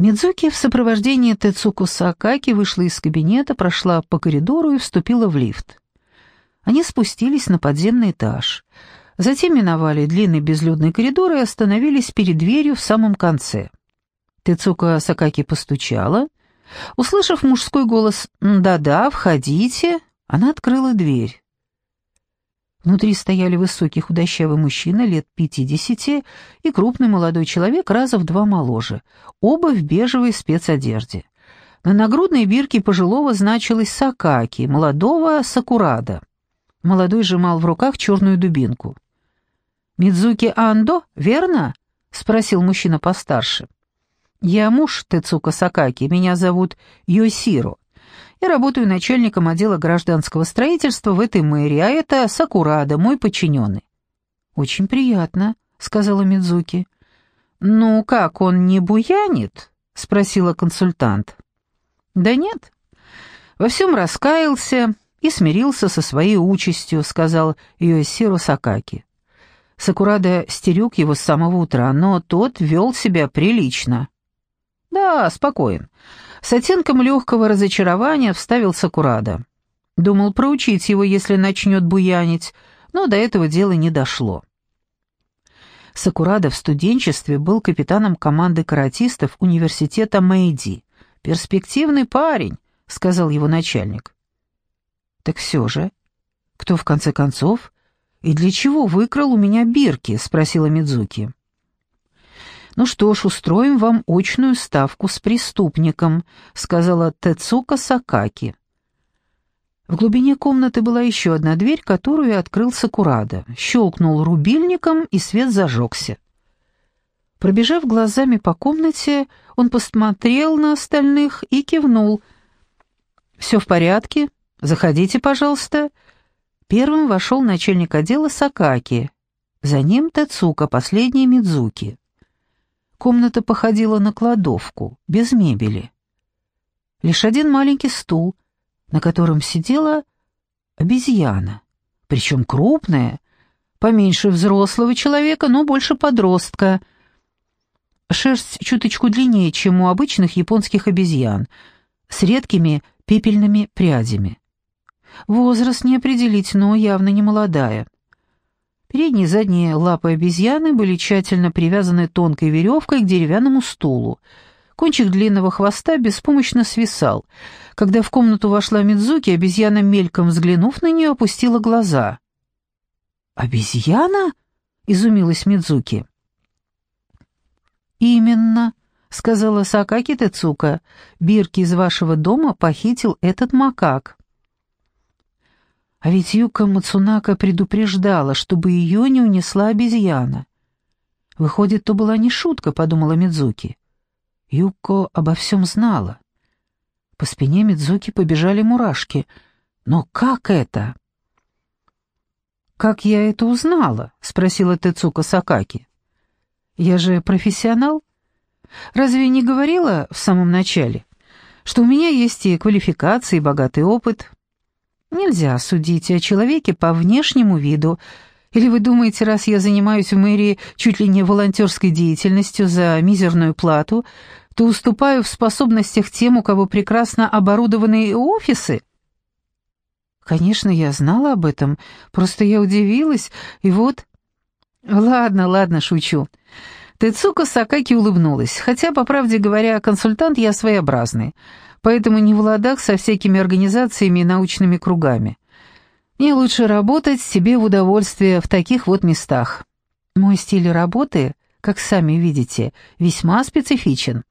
Мидзуки в сопровождении Тецуко Сакаки вышла из кабинета, прошла по коридору и вступила в лифт. Они спустились на подземный этаж. Затем миновали длинный безлюдный коридор и остановились перед дверью в самом конце. Тецука Сакаки постучала. Услышав мужской голос «Да-да, входите», она открыла дверь. Внутри стояли высокий худощавый мужчина лет пятидесяти и крупный молодой человек раза в два моложе, оба в бежевой спецодежде. На нагрудной бирке пожилого значилось Сакаки, молодого — Сакурада. Молодой сжимал в руках черную дубинку. «Мидзуки Андо, верно?» — спросил мужчина постарше. «Я муж Тецука Сакаки, меня зовут Йосиро. Я работаю начальником отдела гражданского строительства в этой мэрии, а это Сакурада, мой подчиненный». «Очень приятно», — сказала Мидзуки. «Ну как, он не буянит?» — спросила консультант. «Да нет. Во всем раскаялся и смирился со своей участью», — сказал Йосиро Сакаки. Сакурада стерег его с самого утра, но тот вел себя прилично. «Да, спокоен. С оттенком легкого разочарования вставил Сакурада. Думал проучить его, если начнет буянить, но до этого дела не дошло. Сакурада в студенчестве был капитаном команды каратистов университета Мэйди. «Перспективный парень», — сказал его начальник. «Так все же, кто в конце концов и для чего выкрал у меня бирки?» — спросила Мидзуки. «Ну что ж, устроим вам очную ставку с преступником», — сказала Тецука Сакаки. В глубине комнаты была еще одна дверь, которую открыл Сакурада. Щелкнул рубильником, и свет зажегся. Пробежав глазами по комнате, он посмотрел на остальных и кивнул. «Все в порядке? Заходите, пожалуйста». Первым вошел начальник отдела Сакаки. За ним Тецука, последний Мидзуки. Комната походила на кладовку, без мебели. Лишь один маленький стул, на котором сидела обезьяна, причем крупная, поменьше взрослого человека, но больше подростка. Шерсть чуточку длиннее, чем у обычных японских обезьян, с редкими пепельными прядями. Возраст не определить, но явно не молодая. Передние и задние лапы обезьяны были тщательно привязаны тонкой веревкой к деревянному стулу. Кончик длинного хвоста беспомощно свисал. Когда в комнату вошла Мидзуки, обезьяна, мельком взглянув на нее, опустила глаза. «Обезьяна?» — изумилась Мидзуки. «Именно», — сказала Сакаки Тецука. «Бирки из вашего дома похитил этот макак». А ведь Юка Мацунака предупреждала, чтобы ее не унесла обезьяна. Выходит, то была не шутка, подумала Мидзуки. Юко обо всем знала. По спине Мидзуки побежали мурашки. Но как это? «Как я это узнала?» — спросила Тецука Сакаки. «Я же профессионал. Разве не говорила в самом начале, что у меня есть и квалификация, и богатый опыт?» Нельзя судить о человеке по внешнему виду. Или вы думаете, раз я занимаюсь в мэрии чуть ли не волонтерской деятельностью за мизерную плату, то уступаю в способностях тем, у кого прекрасно оборудованные офисы? Конечно, я знала об этом, просто я удивилась, и вот... Ладно, ладно, шучу. Тецука Сакаки улыбнулась, хотя, по правде говоря, консультант я своеобразный поэтому не в ладах со всякими организациями и научными кругами. Мне лучше работать себе в удовольствие в таких вот местах. Мой стиль работы, как сами видите, весьма специфичен.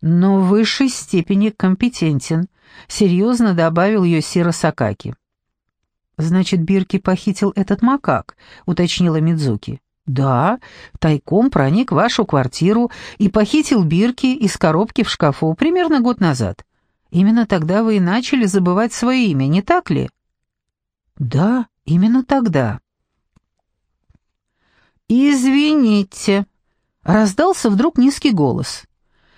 Но в высшей степени компетентен, серьезно добавил ее Сира Сакаки. «Значит, Бирки похитил этот макак», — уточнила Мидзуки. «Да, тайком проник в вашу квартиру и похитил бирки из коробки в шкафу примерно год назад. Именно тогда вы и начали забывать свое имя, не так ли?» «Да, именно тогда». «Извините», — раздался вдруг низкий голос.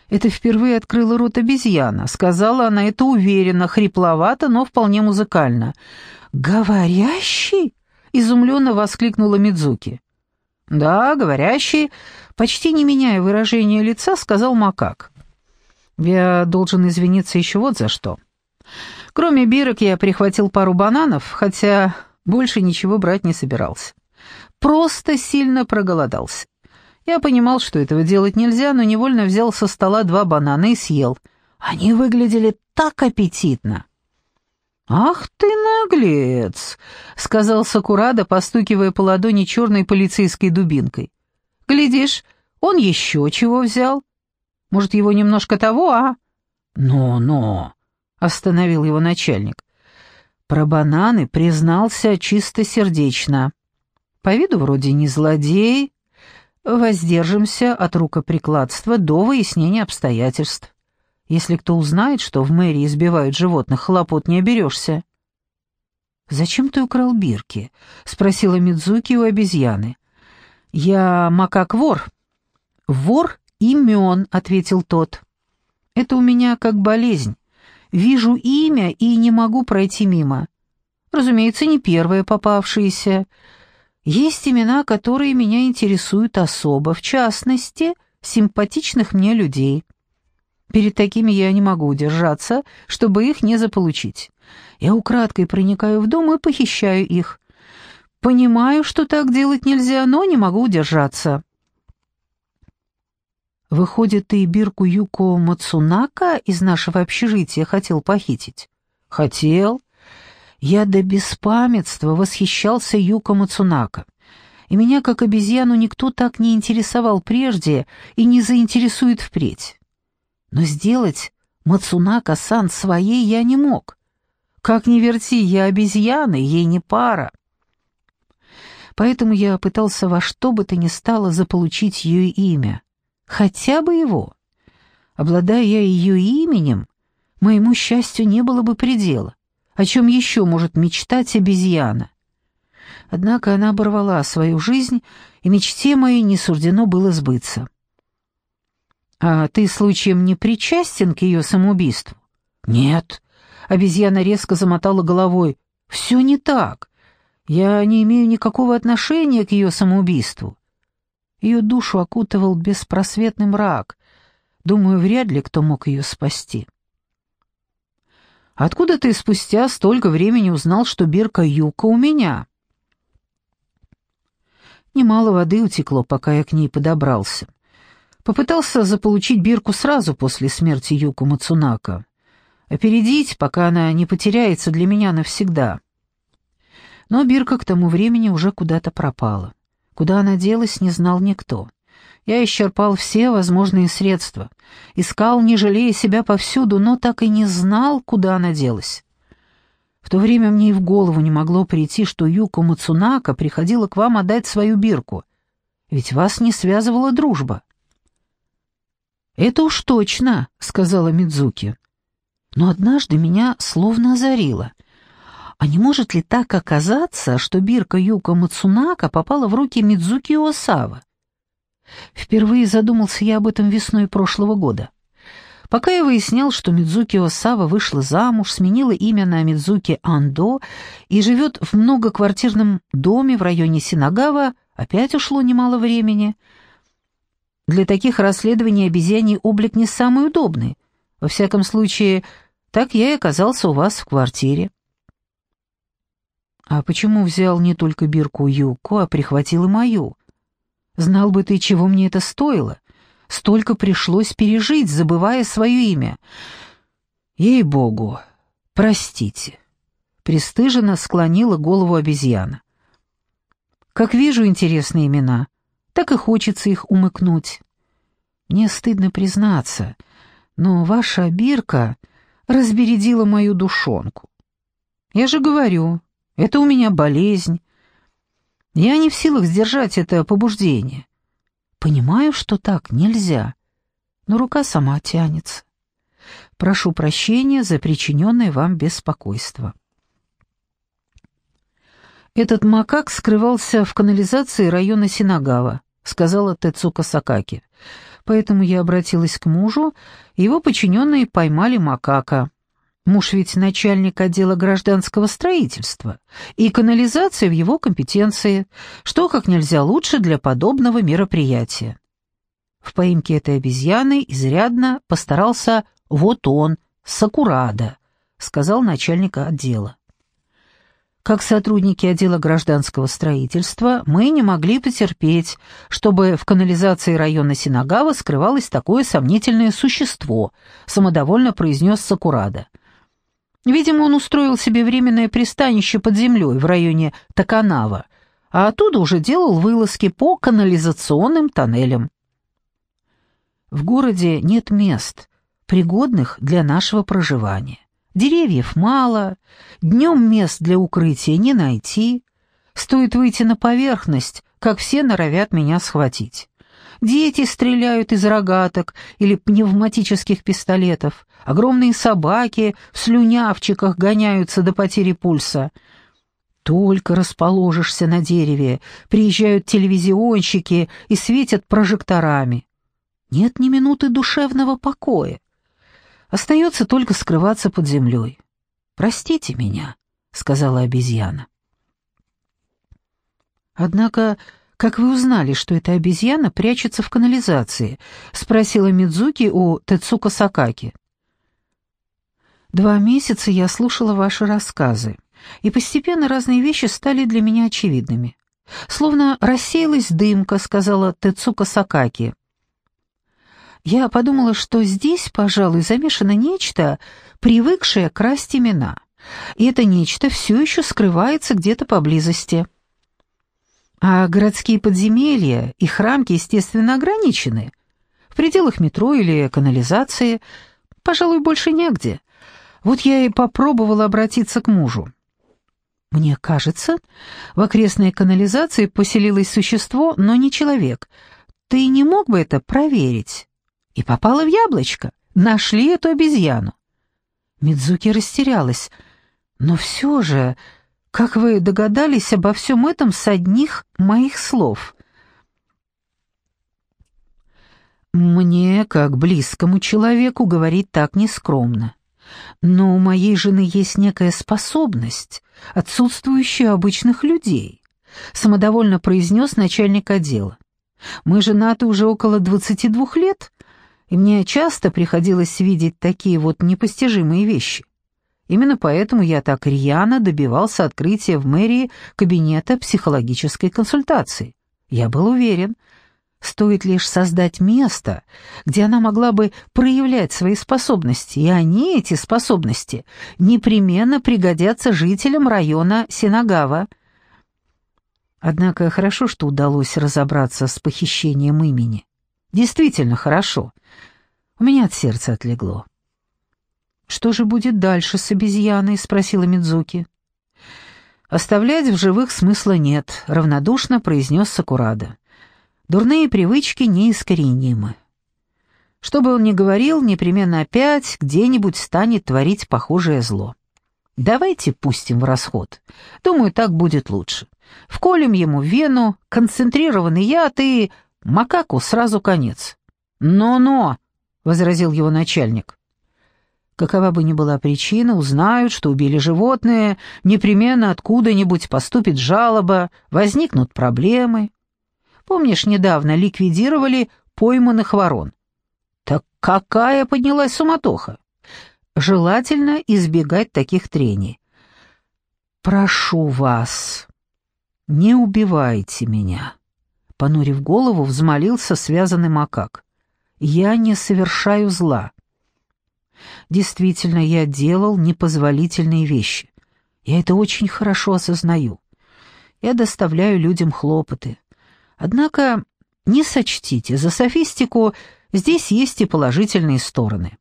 Это впервые открыла рот обезьяна. Сказала она это уверенно, хрипловато, но вполне музыкально. «Говорящий?» — изумленно воскликнула Мидзуки. «Да, говорящий. Почти не меняя выражения лица, сказал Макак. «Я должен извиниться еще вот за что. Кроме бирок я прихватил пару бананов, хотя больше ничего брать не собирался. Просто сильно проголодался. Я понимал, что этого делать нельзя, но невольно взял со стола два банана и съел. Они выглядели так аппетитно. «Ах ты наглец!» — сказал Сакурада, постукивая по ладони черной полицейской дубинкой. «Глядишь, он еще чего взял? Может, его немножко того, а?» «Но-но!» — остановил его начальник. Про бананы признался чистосердечно. По виду вроде не злодей. Воздержимся от рукоприкладства до выяснения обстоятельств. Если кто узнает, что в мэрии избивают животных, хлопот не оберешься. «Зачем ты украл бирки?» — спросила Мидзуки у обезьяны. «Я макак-вор». «Вор имен», — ответил тот. «Это у меня как болезнь. Вижу имя и не могу пройти мимо. Разумеется, не первое попавшееся. Есть имена, которые меня интересуют особо, в частности, симпатичных мне людей. Перед такими я не могу удержаться, чтобы их не заполучить. Я украдкой проникаю в дом и похищаю их. Понимаю, что так делать нельзя, но не могу удержаться. Выходит, ты Бирку Юко Мацунака из нашего общежития хотел похитить? Хотел. Я до беспамятства восхищался Юко Мацунака. И меня, как обезьяну, никто так не интересовал прежде и не заинтересует впредь. Но сделать Мацунака-сан своей я не мог. Как ни верти, я обезьяна, ей не пара. Поэтому я пытался во что бы то ни стало заполучить ее имя. Хотя бы его. Обладая я ее именем, моему счастью не было бы предела. О чем еще может мечтать обезьяна? Однако она оборвала свою жизнь, и мечте моей не суждено было сбыться. «А ты случаем не причастен к ее самоубийству?» «Нет». Обезьяна резко замотала головой. «Все не так. Я не имею никакого отношения к ее самоубийству». Ее душу окутывал беспросветный мрак. Думаю, вряд ли кто мог ее спасти. «Откуда ты спустя столько времени узнал, что Бирка Юка у меня?» Немало воды утекло, пока я к ней подобрался. Попытался заполучить бирку сразу после смерти Юку Мацунака. Опередить, пока она не потеряется для меня навсегда. Но бирка к тому времени уже куда-то пропала. Куда она делась, не знал никто. Я исчерпал все возможные средства. Искал, не жалея себя повсюду, но так и не знал, куда она делась. В то время мне и в голову не могло прийти, что Юко Мацунака приходила к вам отдать свою бирку. Ведь вас не связывала дружба. «Это уж точно», — сказала Мидзуки. Но однажды меня словно озарило. А не может ли так оказаться, что бирка Юка Мацунака попала в руки Мидзуки Осава? Впервые задумался я об этом весной прошлого года. Пока я выяснял, что Мидзуки Осава вышла замуж, сменила имя на Мидзуки Андо и живет в многоквартирном доме в районе Синагава, опять ушло немало времени — для таких расследований обезьяний облик не самый удобный. Во всяком случае, так я и оказался у вас в квартире. А почему взял не только бирку Юко, а прихватил и мою? Знал бы ты, чего мне это стоило. Столько пришлось пережить, забывая свое имя. Ей-богу, простите. Престыженно склонила голову обезьяна. Как вижу интересные имена — так и хочется их умыкнуть. Мне стыдно признаться, но ваша бирка разбередила мою душонку. Я же говорю, это у меня болезнь. Я не в силах сдержать это побуждение. Понимаю, что так нельзя, но рука сама тянется. Прошу прощения за причиненное вам беспокойство. «Этот макак скрывался в канализации района Синагава», — сказала Тецука Сакаки. «Поэтому я обратилась к мужу, его подчиненные поймали макака. Муж ведь начальник отдела гражданского строительства, и канализация в его компетенции, что как нельзя лучше для подобного мероприятия. В поимке этой обезьяны изрядно постарался вот он, Сакурада, сказал начальник отдела. Как сотрудники отдела гражданского строительства, мы не могли потерпеть, чтобы в канализации района Синагава скрывалось такое сомнительное существо, самодовольно произнес Сакурада. Видимо, он устроил себе временное пристанище под землей в районе Таканава, а оттуда уже делал вылазки по канализационным тоннелям. В городе нет мест, пригодных для нашего проживания. Деревьев мало, днем мест для укрытия не найти. Стоит выйти на поверхность, как все норовят меня схватить. Дети стреляют из рогаток или пневматических пистолетов, огромные собаки в слюнявчиках гоняются до потери пульса. Только расположишься на дереве, приезжают телевизионщики и светят прожекторами. Нет ни минуты душевного покоя. Остается только скрываться под землей. «Простите меня», — сказала обезьяна. «Однако, как вы узнали, что эта обезьяна прячется в канализации?» — спросила Мидзуки у Тецука Сакаки. «Два месяца я слушала ваши рассказы, и постепенно разные вещи стали для меня очевидными. Словно рассеялась дымка», — сказала Тецука Сакаки я подумала, что здесь, пожалуй, замешано нечто, привыкшее красть имена, и это нечто все еще скрывается где-то поблизости. А городские подземелья, их рамки, естественно, ограничены. В пределах метро или канализации, пожалуй, больше негде. Вот я и попробовала обратиться к мужу. Мне кажется, в окрестной канализации поселилось существо, но не человек. Ты не мог бы это проверить? И попала в яблочко. Нашли эту обезьяну. Мидзуки растерялась. Но все же, как вы догадались обо всем этом с одних моих слов? Мне, как близкому человеку, говорить так нескромно. Но у моей жены есть некая способность, отсутствующая у обычных людей, самодовольно произнес начальник отдела. Мы женаты уже около двадцати двух лет, и мне часто приходилось видеть такие вот непостижимые вещи. Именно поэтому я так рьяно добивался открытия в мэрии кабинета психологической консультации. Я был уверен, стоит лишь создать место, где она могла бы проявлять свои способности, и они, эти способности, непременно пригодятся жителям района Синагава. Однако хорошо, что удалось разобраться с похищением имени. Действительно хорошо. У меня от сердца отлегло. «Что же будет дальше с обезьяной?» — спросила Мидзуки. «Оставлять в живых смысла нет», — равнодушно произнес Сакурада. «Дурные привычки неискоренимы. Что бы он ни говорил, непременно опять где-нибудь станет творить похожее зло. Давайте пустим в расход. Думаю, так будет лучше. Вколем ему в вену, концентрированный яд и Макаку сразу конец. «Но-но!» — возразил его начальник. Какова бы ни была причина, узнают, что убили животное, непременно откуда-нибудь поступит жалоба, возникнут проблемы. Помнишь, недавно ликвидировали пойманных ворон? Так какая поднялась суматоха? Желательно избегать таких трений. «Прошу вас, не убивайте меня» понурив голову, взмолился связанный макак. «Я не совершаю зла». Действительно, я делал непозволительные вещи. Я это очень хорошо осознаю. Я доставляю людям хлопоты. Однако не сочтите, за софистику здесь есть и положительные стороны.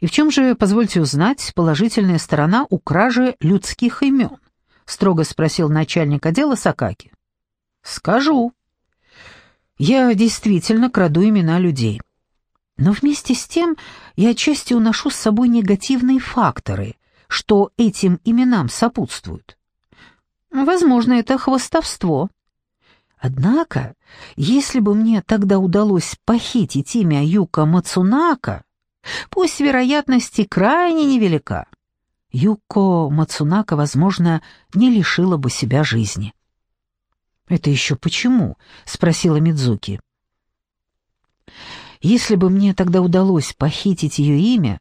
И в чем же, позвольте узнать, положительная сторона у кражи людских имен? Строго спросил начальник отдела Сакаки. Скажу. Я действительно краду имена людей. Но вместе с тем я отчасти уношу с собой негативные факторы, что этим именам сопутствуют. Возможно, это хвостовство. Однако, если бы мне тогда удалось похитить имя Юка Мацунака, пусть вероятность и крайне невелика, Юко Мацунака, возможно, не лишила бы себя жизни. «Это еще почему?» — спросила Мидзуки. Если бы мне тогда удалось похитить ее имя,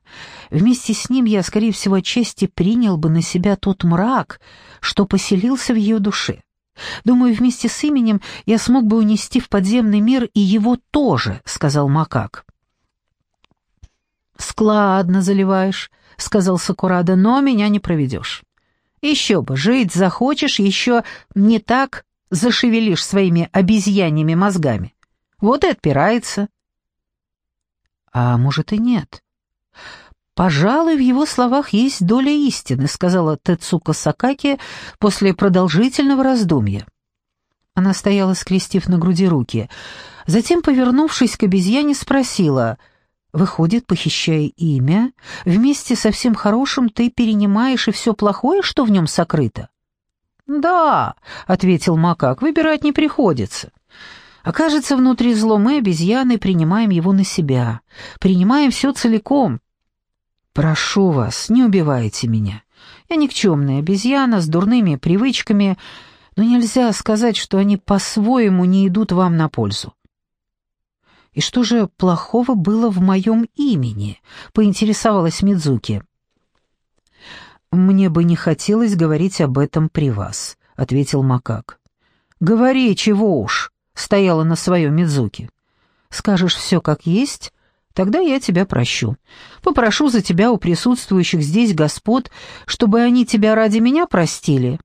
вместе с ним я, скорее всего, отчасти принял бы на себя тот мрак, что поселился в ее душе. Думаю, вместе с именем я смог бы унести в подземный мир и его тоже, сказал Макак. Складно заливаешь, сказал Сакурада, но меня не проведешь. Еще бы, жить захочешь, еще не так зашевелишь своими обезьяньими мозгами. Вот и отпирается. А может и нет. «Пожалуй, в его словах есть доля истины», — сказала Тецука Сакаки после продолжительного раздумья. Она стояла, скрестив на груди руки. Затем, повернувшись к обезьяне, спросила, «Выходит, похищая имя, вместе со всем хорошим ты перенимаешь и все плохое, что в нем сокрыто?» «Да», — ответил макак, — «выбирать не приходится». Окажется внутри зло, мы, обезьяны, принимаем его на себя, принимаем все целиком, «Прошу вас, не убивайте меня. Я никчемная обезьяна с дурными привычками, но нельзя сказать, что они по-своему не идут вам на пользу». «И что же плохого было в моем имени?» — поинтересовалась Мидзуки. «Мне бы не хотелось говорить об этом при вас», — ответил Макак. «Говори, чего уж», — стояла на своем Мидзуки. «Скажешь все как есть, Тогда я тебя прощу. Попрошу за тебя у присутствующих здесь господ, чтобы они тебя ради меня простили».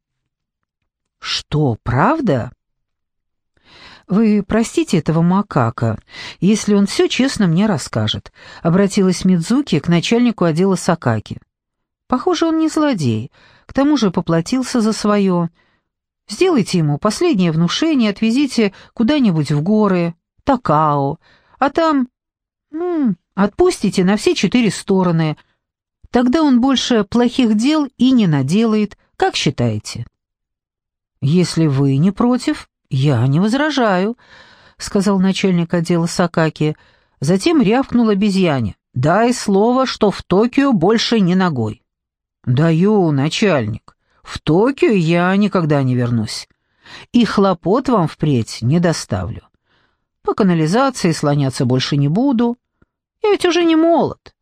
«Что, правда?» «Вы простите этого макака, если он все честно мне расскажет», — обратилась Мидзуки к начальнику отдела Сакаки. «Похоже, он не злодей, к тому же поплатился за свое. Сделайте ему последнее внушение, отвезите куда-нибудь в горы, Такао, а там «М -м, отпустите на все четыре стороны. Тогда он больше плохих дел и не наделает, как считаете?» «Если вы не против, я не возражаю», — сказал начальник отдела Сакаки. Затем рявкнул обезьяне. «Дай слово, что в Токио больше не ногой». «Даю, начальник. В Токио я никогда не вернусь. И хлопот вам впредь не доставлю. По канализации слоняться больше не буду. Я ведь уже не молод.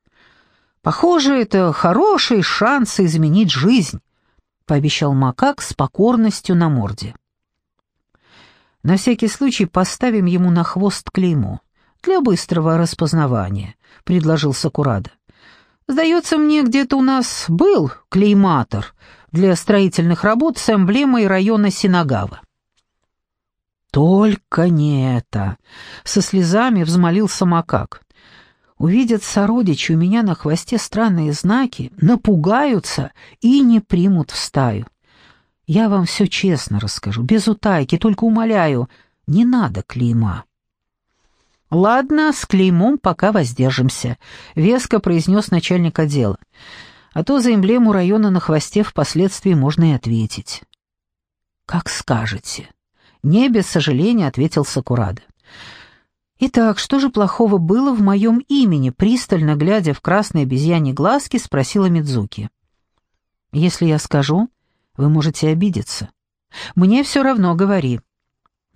Похоже, это хороший шанс изменить жизнь, пообещал макак с покорностью на морде. На всякий случай поставим ему на хвост клеймо для быстрого распознавания, предложил Сакурада. Сдается мне, где-то у нас был клейматор для строительных работ с эмблемой района Синагава. «Только не это!» — со слезами взмолился макак. «Увидят сородичи у меня на хвосте странные знаки, напугаются и не примут в стаю. Я вам все честно расскажу, без утайки, только умоляю, не надо клейма». «Ладно, с клеймом пока воздержимся», — веско произнес начальник отдела. «А то за эмблему района на хвосте впоследствии можно и ответить». «Как скажете», не без сожаления ответил Сакурада. «Итак, что же плохого было в моем имени?» Пристально глядя в красные обезьяне глазки, спросила Мидзуки. «Если я скажу, вы можете обидеться. Мне все равно говори».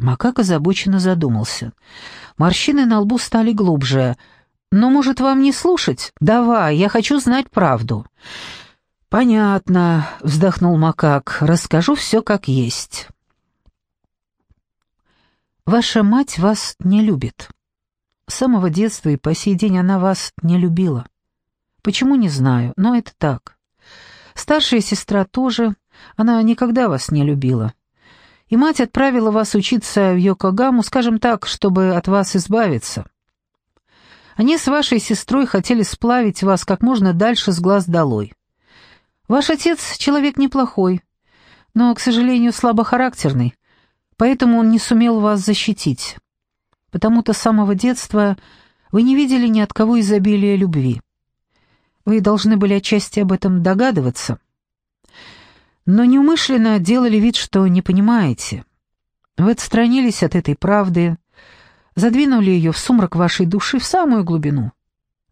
Макак озабоченно задумался. Морщины на лбу стали глубже. «Но, может, вам не слушать? Давай, я хочу знать правду». «Понятно», — вздохнул Макак. «Расскажу все как есть». Ваша мать вас не любит. С самого детства и по сей день она вас не любила. Почему, не знаю, но это так. Старшая сестра тоже, она никогда вас не любила. И мать отправила вас учиться в Йокогаму, скажем так, чтобы от вас избавиться. Они с вашей сестрой хотели сплавить вас как можно дальше с глаз долой. Ваш отец человек неплохой, но, к сожалению, слабохарактерный, поэтому он не сумел вас защитить. Потому-то с самого детства вы не видели ни от кого изобилия любви. Вы должны были отчасти об этом догадываться, но неумышленно делали вид, что не понимаете. Вы отстранились от этой правды, задвинули ее в сумрак вашей души в самую глубину,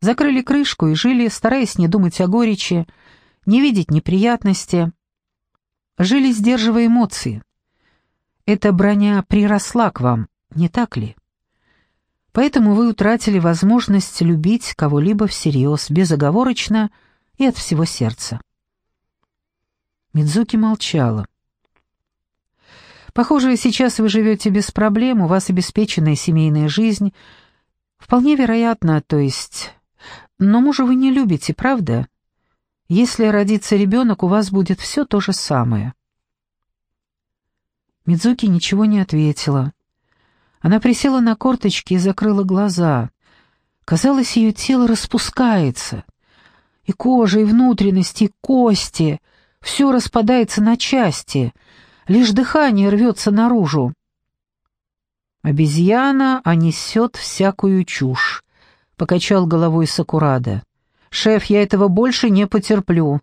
закрыли крышку и жили, стараясь не думать о горечи, не видеть неприятности, жили, сдерживая эмоции. Эта броня приросла к вам, не так ли? Поэтому вы утратили возможность любить кого-либо всерьез, безоговорочно и от всего сердца. Мидзуки молчала. Похоже, сейчас вы живете без проблем, у вас обеспеченная семейная жизнь. Вполне вероятно, то есть... Но мужа вы не любите, правда? Если родится ребенок, у вас будет все то же самое. Мидзуки ничего не ответила. Она присела на корточки и закрыла глаза. Казалось, ее тело распускается. И кожа, и внутренности, и кости. Все распадается на части. Лишь дыхание рвется наружу. «Обезьяна, а всякую чушь», — покачал головой Сакурада. «Шеф, я этого больше не потерплю.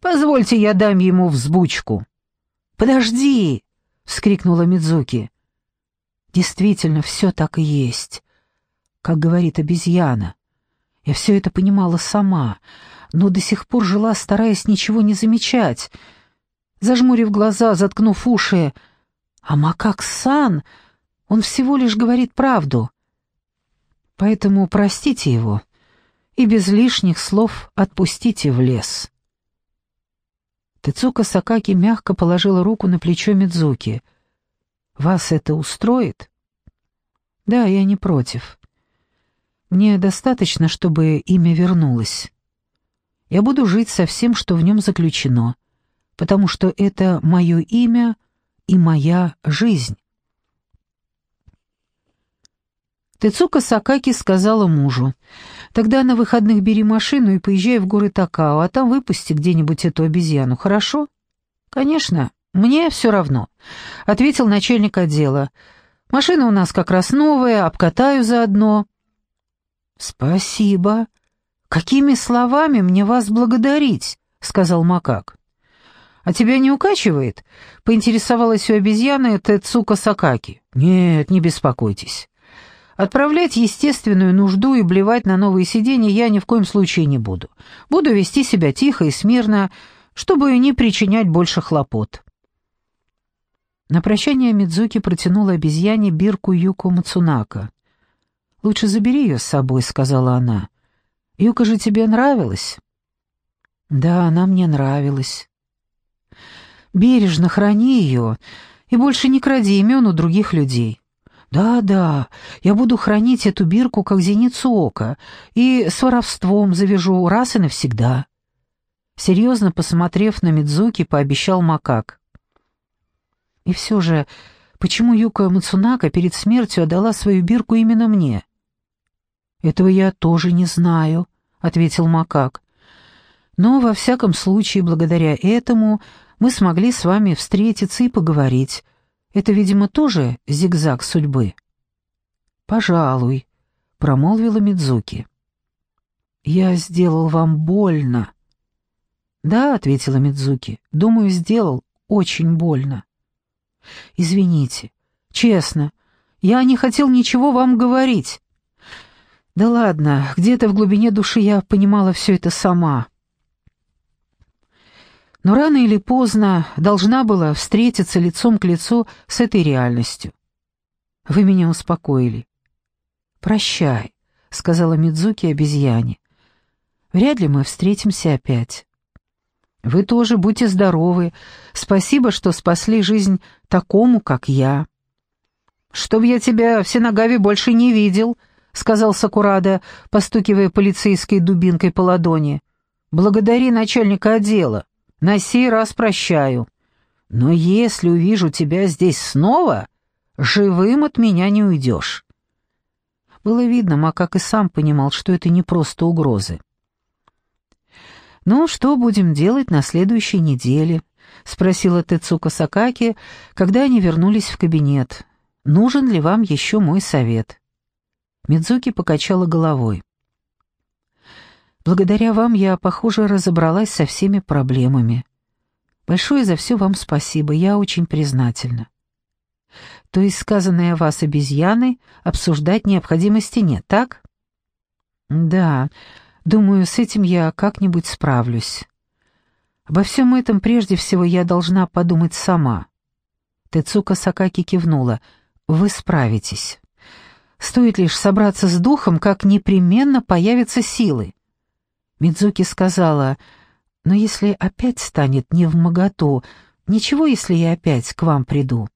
Позвольте, я дам ему взбучку». «Подожди!» — вскрикнула Мидзуки. «Действительно, все так и есть, как говорит обезьяна. Я все это понимала сама, но до сих пор жила, стараясь ничего не замечать, зажмурив глаза, заткнув уши. А Макак-сан, он всего лишь говорит правду. Поэтому простите его и без лишних слов отпустите в лес». Тецука Сакаки мягко положила руку на плечо Мидзуки. «Вас это устроит?» «Да, я не против. Мне достаточно, чтобы имя вернулось. Я буду жить со всем, что в нем заключено, потому что это мое имя и моя жизнь». Тецука Сакаки сказала мужу, «Тогда на выходных бери машину и поезжай в горы Такао, а там выпусти где-нибудь эту обезьяну, хорошо?» «Конечно, мне все равно», — ответил начальник отдела. «Машина у нас как раз новая, обкатаю заодно». «Спасибо. Какими словами мне вас благодарить?» — сказал Макак. «А тебя не укачивает?» — поинтересовалась у обезьяны Тецука Сакаки. «Нет, не беспокойтесь. Отправлять естественную нужду и блевать на новые сиденья я ни в коем случае не буду. Буду вести себя тихо и смирно, чтобы не причинять больше хлопот». На прощание Мидзуки протянула обезьяне бирку Юко Мацунака. «Лучше забери ее с собой», — сказала она. «Юка же тебе нравилась?» «Да, она мне нравилась». «Бережно храни ее и больше не кради имен у других людей». «Да-да, я буду хранить эту бирку как зеницу ока и с воровством завяжу раз и навсегда». Серьезно посмотрев на Мидзуки, пообещал Макак. «И все же, почему Юка Мацунака перед смертью отдала свою бирку именно мне?» «Этого я тоже не знаю», — ответил Макак. «Но, во всяком случае, благодаря этому мы смогли с вами встретиться и поговорить». Это, видимо, тоже зигзаг судьбы. «Пожалуй», — промолвила Мидзуки. «Я сделал вам больно». «Да», — ответила Мидзуки, — «думаю, сделал очень больно». «Извините, честно, я не хотел ничего вам говорить». «Да ладно, где-то в глубине души я понимала все это сама». Но рано или поздно должна была встретиться лицом к лицу с этой реальностью. Вы меня успокоили. «Прощай», — сказала Мидзуки обезьяне. «Вряд ли мы встретимся опять». «Вы тоже будьте здоровы. Спасибо, что спасли жизнь такому, как я». «Чтоб я тебя в Синагаве больше не видел», — сказал Сакурада, постукивая полицейской дубинкой по ладони. «Благодари начальника отдела». На сей раз прощаю. Но если увижу тебя здесь снова, живым от меня не уйдешь». Было видно, Макак и сам понимал, что это не просто угрозы. «Ну, что будем делать на следующей неделе?» — спросила Тецука Сакаки, когда они вернулись в кабинет. «Нужен ли вам еще мой совет?» Мидзуки покачала головой. Благодаря вам я, похоже, разобралась со всеми проблемами. Большое за все вам спасибо, я очень признательна. То есть сказанное о вас обезьяной обсуждать необходимости нет, так? Да, думаю, с этим я как-нибудь справлюсь. Обо всем этом прежде всего я должна подумать сама. Тецука Сакаки кивнула. Вы справитесь. Стоит лишь собраться с духом, как непременно появятся силы. Мидзуки сказала, «Но если опять станет не в моготу, ничего, если я опять к вам приду?»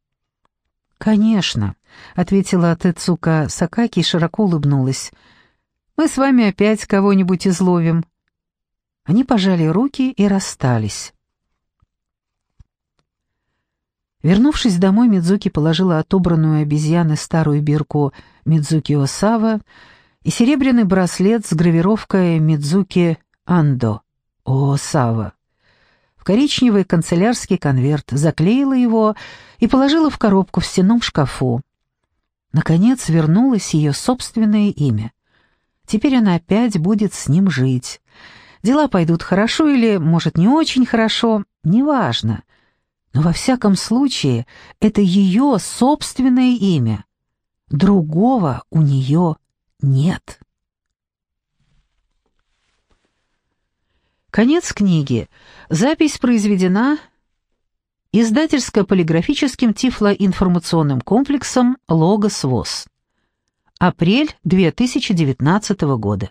«Конечно», — ответила Тецука Сакаки и широко улыбнулась. «Мы с вами опять кого-нибудь изловим». Они пожали руки и расстались. Вернувшись домой, Мидзуки положила отобранную обезьяны старую бирку Мидзуки Осава и серебряный браслет с гравировкой Мидзуки Андо Осава в коричневый канцелярский конверт, заклеила его и положила в коробку в стенном шкафу. Наконец вернулось ее собственное имя. Теперь она опять будет с ним жить. Дела пойдут хорошо или, может, не очень хорошо, неважно. Но во всяком случае это ее собственное имя. Другого у нее нет. Конец книги. Запись произведена издательско-полиграфическим тифлоинформационным комплексом «Логос ВОЗ». Апрель 2019 года.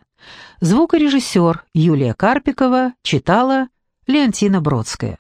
Звукорежиссер Юлия Карпикова читала Леонтина Бродская.